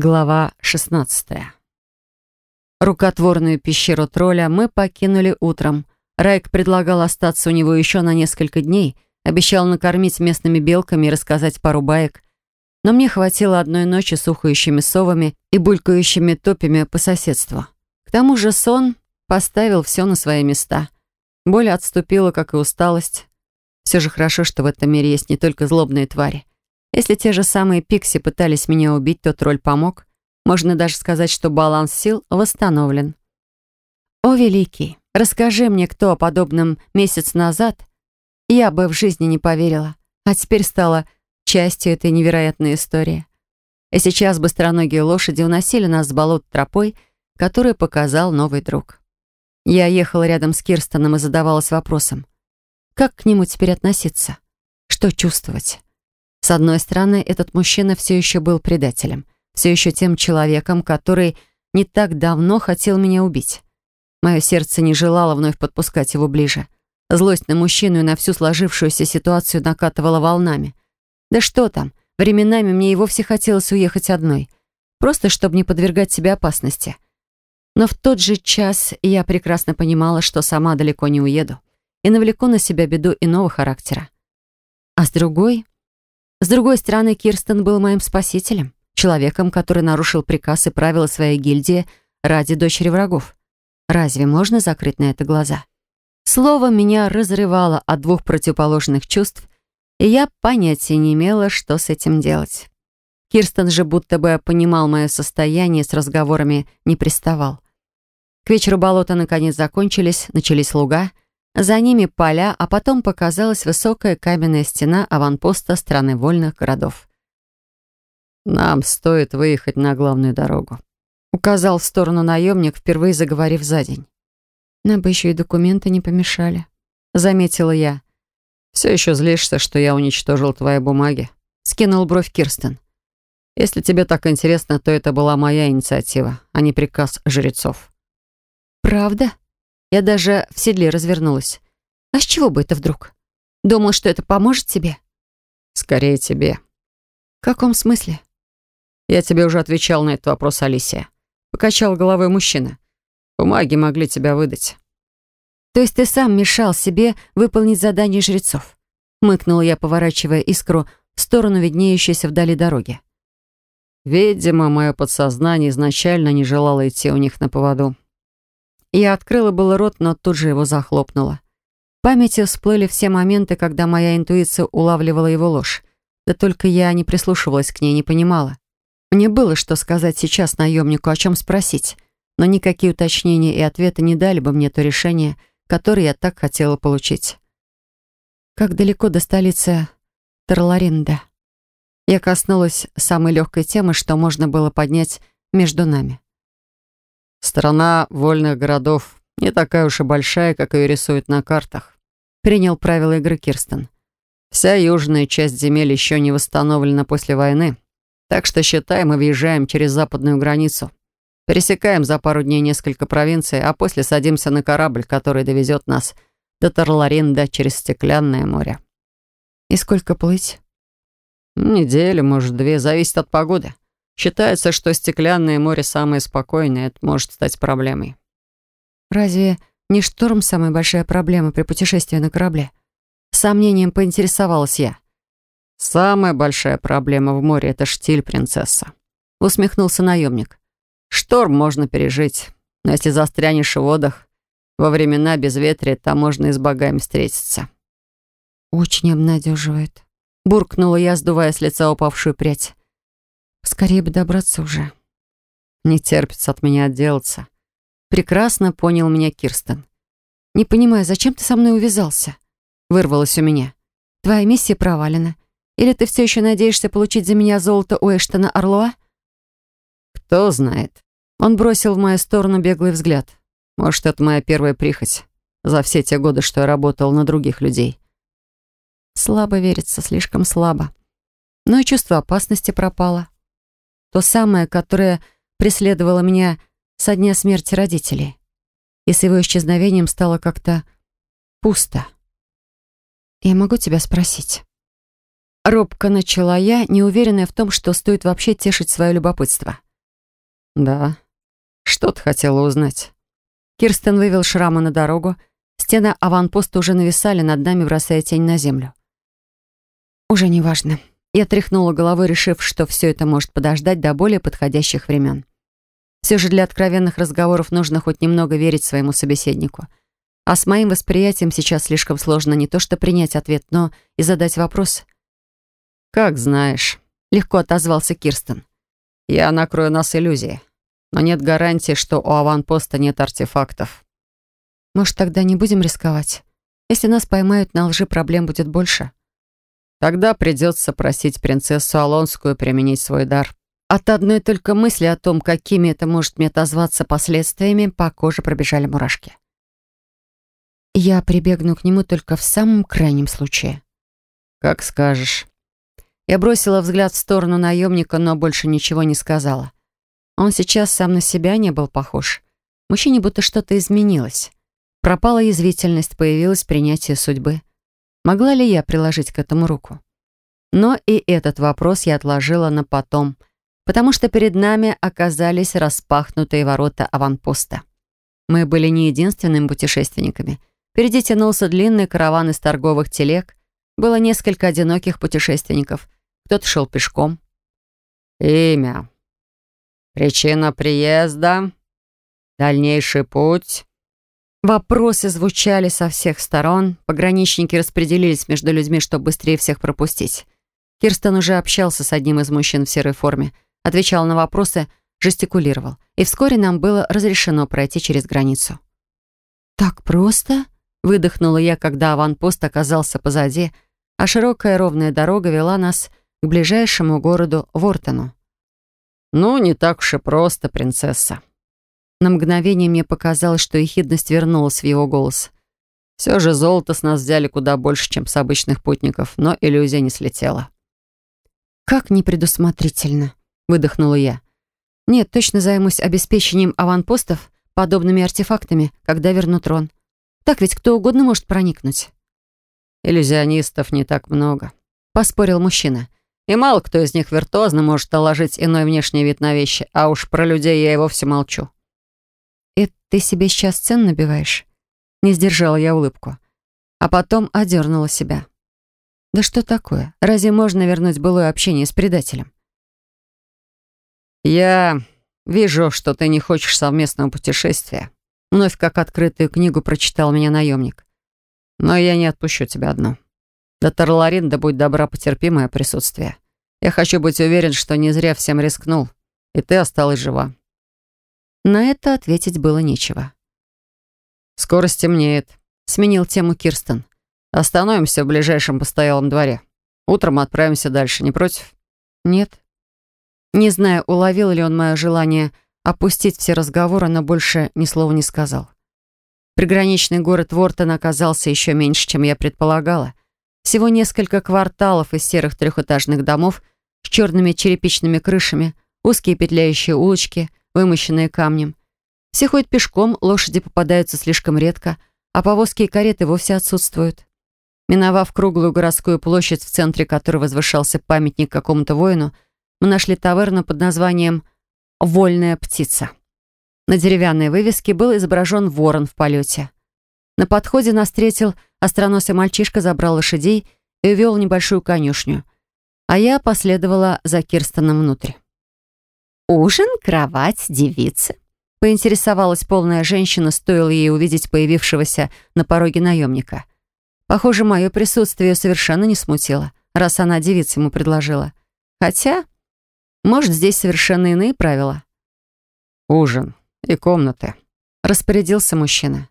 Глава 16. Рукотворную пещеру тролля мы покинули утром. Райк предлагал остаться у него еще на несколько дней, обещал накормить местными белками и рассказать пару баек. Но мне хватило одной ночи с ухающими совами и булькающими топями по соседству. К тому же сон поставил все на свои места. Боль отступила, как и усталость. Все же хорошо, что в этом мире есть не только злобные твари. Если те же самые пикси пытались меня убить, то тролль помог. Можно даже сказать, что баланс сил восстановлен. «О, Великий, расскажи мне, кто о подобном месяц назад, я бы в жизни не поверила, а теперь стала частью этой невероятной истории. И сейчас быстроногие лошади уносили нас с болот тропой, которую показал новый друг. Я ехала рядом с Кирстоном и задавалась вопросом, как к нему теперь относиться, что чувствовать. С одной стороны, этот мужчина все еще был предателем, все еще тем человеком, который не так давно хотел меня убить. Мое сердце не желало вновь подпускать его ближе. Злость на мужчину и на всю сложившуюся ситуацию накатывала волнами. Да что там, временами мне и вовсе хотелось уехать одной, просто чтобы не подвергать себе опасности. Но в тот же час я прекрасно понимала, что сама далеко не уеду и навлеку на себя беду иного характера. А с другой... С другой стороны, Кирстен был моим спасителем, человеком, который нарушил приказ и правила своей гильдии ради дочери врагов. Разве можно закрыть на это глаза? Слово меня разрывало от двух противоположных чувств, и я понятия не имела, что с этим делать. Кирстен же будто бы понимал мое состояние, с разговорами не приставал. К вечеру болота наконец закончились, начались луга — за ними поля, а потом показалась высокая каменная стена аванпоста страны вольных городов. «Нам стоит выехать на главную дорогу», — указал в сторону наемник, впервые заговорив за день. «Нам бы еще и документы не помешали», — заметила я. «Все еще злишься, что я уничтожил твои бумаги?» — скинул бровь Кирстен. «Если тебе так интересно, то это была моя инициатива, а не приказ жрецов». «Правда?» Я даже в седле развернулась. А с чего бы это вдруг? Думал, что это поможет тебе? Скорее тебе. В каком смысле? Я тебе уже отвечал на этот вопрос, Алисия. Покачал головой мужчина. Бумаги могли тебя выдать. То есть ты сам мешал себе выполнить задание жрецов? Мыкнула я, поворачивая искру в сторону виднеющейся вдали дороги. Видимо, мое подсознание изначально не желало идти у них на поводу. Я открыла было рот, но тут же его захлопнула. В памяти всплыли все моменты, когда моя интуиция улавливала его ложь. Да только я не прислушивалась к ней, не понимала. Мне было что сказать сейчас наемнику, о чем спросить, но никакие уточнения и ответы не дали бы мне то решение, которое я так хотела получить. Как далеко до столицы Тарларинда? Я коснулась самой легкой темы, что можно было поднять между нами. Страна вольных городов не такая уж и большая, как ее рисуют на картах. Принял правила игры Кирстен. Вся южная часть земель еще не восстановлена после войны, так что, считай, мы въезжаем через западную границу. Пересекаем за пару дней несколько провинций, а после садимся на корабль, который довезет нас до Тарларинда через Стеклянное море. И сколько плыть? Неделю, может, две, зависит от погоды. Считается, что стеклянное море самое спокойное, это может стать проблемой. Разве не шторм самая большая проблема при путешествии на корабле? С сомнением поинтересовалась я. «Самая большая проблема в море — это штиль, принцесса», — усмехнулся наемник. «Шторм можно пережить, но если застрянешь в водах, во времена безветрия там можно и с богами встретиться». «Очень обнадеживает», — буркнула я, сдувая с лица упавшую прядь. Скорее бы добраться уже. Не терпится от меня отделаться. Прекрасно понял меня Кирстен. Не понимаю, зачем ты со мной увязался? Вырвалось у меня. Твоя миссия провалена. Или ты все еще надеешься получить за меня золото у Эштона Орлоа? Кто знает. Он бросил в мою сторону беглый взгляд. Может, это моя первая прихоть за все те годы, что я работал на других людей. Слабо верится, слишком слабо. Но и чувство опасности пропало. То самое, которое преследовало меня со дня смерти родителей. И с его исчезновением стало как-то пусто. «Я могу тебя спросить?» Робко начала я, неуверенная в том, что стоит вообще тешить свое любопытство. «Да. Что ты хотела узнать?» Кирстен вывел шрама на дорогу. Стены аванпоста уже нависали над нами, бросая тень на землю. «Уже не важно». Я тряхнула головой, решив, что все это может подождать до более подходящих времен. Все же для откровенных разговоров нужно хоть немного верить своему собеседнику. А с моим восприятием сейчас слишком сложно не то что принять ответ, но и задать вопрос. «Как знаешь», — легко отозвался Кирстен. «Я накрою нас иллюзией, но нет гарантии, что у аванпоста нет артефактов». «Может, тогда не будем рисковать? Если нас поймают на лжи, проблем будет больше». «Тогда придется просить принцессу Алонскую применить свой дар». От одной только мысли о том, какими это может мне отозваться последствиями, по коже пробежали мурашки. Я прибегну к нему только в самом крайнем случае. «Как скажешь». Я бросила взгляд в сторону наемника, но больше ничего не сказала. Он сейчас сам на себя не был похож. Мужчине будто что-то изменилось. Пропала язвительность, появилось принятие судьбы. Могла ли я приложить к этому руку? Но и этот вопрос я отложила на потом, потому что перед нами оказались распахнутые ворота аванпоста. Мы были не единственными путешественниками. Впереди тянулся длинный караван из торговых телег. Было несколько одиноких путешественников — кто-то шел пешком. Имя. Причина приезда. Дальнейший путь. Вопросы звучали со всех сторон. Пограничники распределились между людьми, чтобы быстрее всех пропустить. Кирстен уже общался с одним из мужчин в серой форме, отвечал на вопросы, жестикулировал. И вскоре нам было разрешено пройти через границу. «Так просто?» — выдохнула я, когда аванпост оказался позади, а широкая ровная дорога вела нас к ближайшему городу Вортону. «Ну, не так уж и просто, принцесса». На мгновение мне показалось, что ехидность вернулась в его голос. Все же золото с нас взяли куда больше, чем с обычных путников, но иллюзия не слетела. «Как непредусмотрительно», — выдохнула я. «Нет, точно займусь обеспечением аванпостов подобными артефактами, когда верну трон. Так ведь кто угодно может проникнуть». «Иллюзионистов не так много», — поспорил мужчина. И мало кто из них виртуозно может наложить иной внешний вид на вещи, а уж про людей я и вовсе молчу. «Это ты себе сейчас цену набиваешь?» Не сдержала я улыбку. А потом одернула себя. «Да что такое? Разве можно вернуть былое общение с предателем?» «Я вижу, что ты не хочешь совместного путешествия», Вновь как открытую книгу прочитал меня наемник. «Но я не отпущу тебя одну». Да Тарларин, да будь добра, потерпи мое присутствие. Я хочу быть уверен, что не зря всем рискнул, и ты осталась жива». На это ответить было нечего. «Скоро стемнеет», — сменил тему Кирстен. «Остановимся в ближайшем постоялом дворе. Утром отправимся дальше, не против?» «Нет». Не знаю, уловил ли он мое желание опустить все разговоры, но больше ни слова не сказал. Приграничный город Вортон оказался еще меньше, чем я предполагала. Всего несколько кварталов из серых трехэтажных домов с черными черепичными крышами, узкие петляющие улочки, вымощенные камнем. Все ходят пешком, лошади попадаются слишком редко, а повозки и кареты вовсе отсутствуют. Миновав круглую городскую площадь, в центре которой возвышался памятник какому-то воину, мы нашли таверну под названием «Вольная птица». На деревянной вывеске был изображен ворон в полете. На подходе нас встретил остроносый мальчишка, забрал лошадей и увел небольшую конюшню. А я последовала за Кирстоном внутрь. «Ужин, кровать, девица», — поинтересовалась полная женщина, стоило ей увидеть появившегося на пороге наемника. Похоже, мое присутствие совершенно не смутило, раз она девица ему предложила. Хотя, может, здесь совершенно иные правила. «Ужин и комнаты», — распорядился мужчина.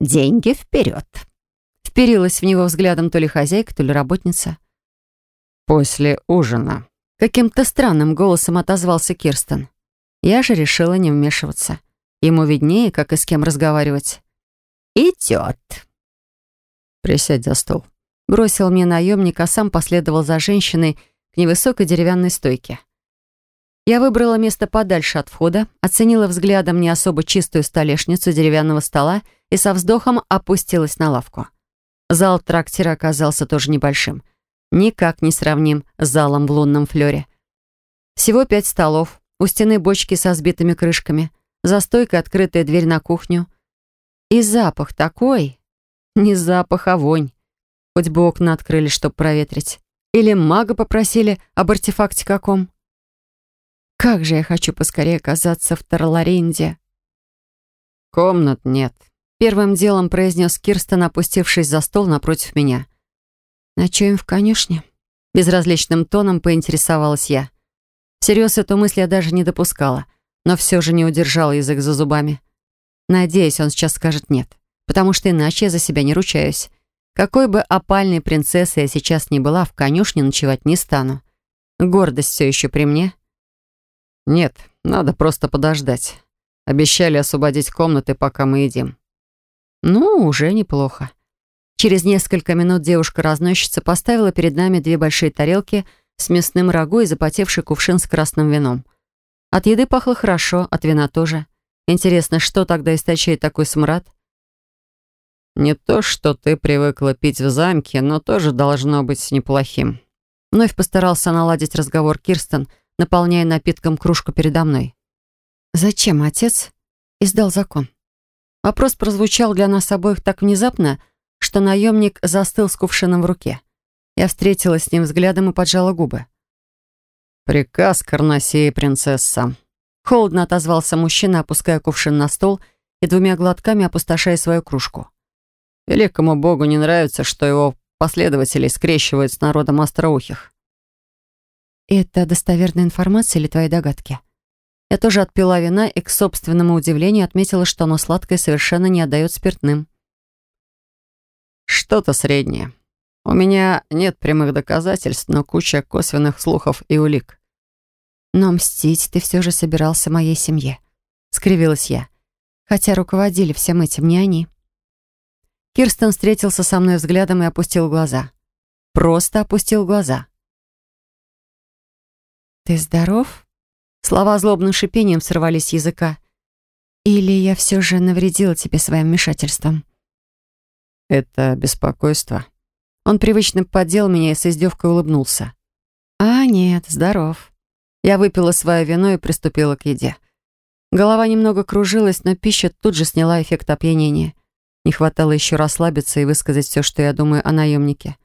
Деньги вперед. Вперилась в него взглядом то ли хозяйка, то ли работница. После ужина. Каким-то странным голосом отозвался Кирстен. Я же решила не вмешиваться. Ему виднее, как и с кем разговаривать. «Идет». «Присядь за стол». Бросил мне наемник, а сам последовал за женщиной к невысокой деревянной стойке. Я выбрала место подальше от входа, оценила взглядом не особо чистую столешницу деревянного стола и со вздохом опустилась на лавку. Зал трактира оказался тоже небольшим. Никак не сравним с залом в лунном флёре. Всего пять столов, у стены бочки со сбитыми крышками, за стойкой открытая дверь на кухню. И запах такой. Не запах, а вонь. Хоть бы окна открыли, чтоб проветрить. Или мага попросили об артефакте каком. Как же я хочу поскорее оказаться в Тарларенде. «Комнат нет», — первым делом произнес Кирстен, опустившись за стол напротив меня. «Ночуем в конюшне?» Безразличным тоном поинтересовалась я. Всерьез эту мысль я даже не допускала, но все же не удержала язык за зубами. Надеюсь, он сейчас скажет «нет», потому что иначе я за себя не ручаюсь. Какой бы опальной принцессой я сейчас ни была, в конюшне ночевать не стану. Гордость все еще при мне. Нет, надо просто подождать. Обещали освободить комнаты, пока мы едим. Ну, уже неплохо. Через несколько минут девушка-разносчица поставила перед нами две большие тарелки с мясным рагу и запотевший кувшин с красным вином. От еды пахло хорошо, от вина тоже. Интересно, что тогда источает такой смрад? «Не то, что ты привыкла пить в замке, но тоже должно быть неплохим». Вновь постарался наладить разговор Кирстен, наполняя напитком кружку передо мной. «Зачем отец издал закон?» Вопрос прозвучал для нас обоих так внезапно, что наемник застыл с кувшином в руке. Я встретилась с ним взглядом и поджала губы. «Приказ Карнасеи, принцесса». Холодно отозвался мужчина, опуская кувшин на стол и двумя глотками опустошая свою кружку. «Великому богу не нравится, что его последователи скрещивают с народом остроухих». «Это достоверная информация или твои догадки?» Я тоже отпила вина и, к собственному удивлению, отметила, что оно сладкое совершенно не отдает спиртным. Что-то среднее. У меня нет прямых доказательств, но куча косвенных слухов и улик. Но мстить ты все же собирался моей семье. Скривилась я. Хотя руководили всем этим не они. Кирстен встретился со мной взглядом и опустил глаза. Просто опустил глаза. «Ты здоров?» Слова злобным шипением сорвались с языка. «Или я все же навредила тебе своим вмешательством?» Это беспокойство. Он привычно поддел меня и с издевкой улыбнулся. А, нет, здоров. Я выпила свое вино и приступила к еде. Голова немного кружилась, но пища тут же сняла эффект опьянения. Не хватало еще расслабиться и высказать все, что я думаю о наемнике.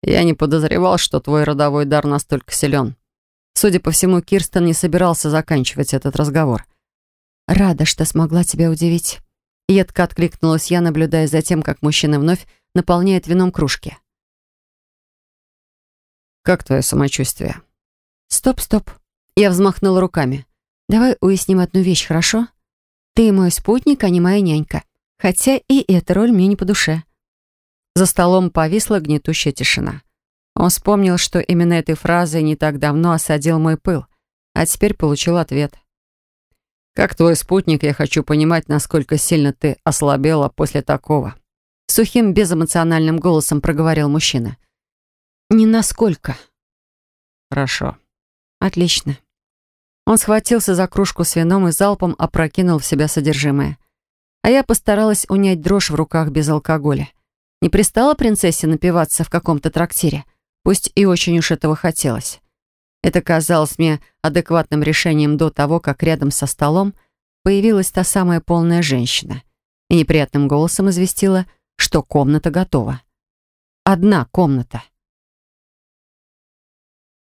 Я не подозревал, что твой родовой дар настолько силен. Судя по всему, Кирстен не собирался заканчивать этот разговор. Рада, что смогла тебя удивить. Едко откликнулась я, наблюдая за тем, как мужчина вновь наполняет вином кружки. «Как твое самочувствие?» «Стоп, стоп». Я взмахнула руками. «Давай уясним одну вещь, хорошо? Ты мой спутник, а не моя нянька. Хотя и эта роль мне не по душе». За столом повисла гнетущая тишина. Он вспомнил, что именно этой фразой не так давно осадил мой пыл, а теперь получил ответ. Как твой спутник, я хочу понимать, насколько сильно ты ослабела после такого. Сухим, безэмоциональным голосом проговорил мужчина. Не насколько. Хорошо. Отлично. Он схватился за кружку с вином и залпом опрокинул в себя содержимое. А я постаралась унять дрожь в руках без алкоголя. Не пристала принцессе напиваться в каком-то трактире, пусть и очень уж этого хотелось. Это казалось мне адекватным решением до того, как рядом со столом появилась та самая полная женщина и неприятным голосом известила, что комната готова. Одна комната —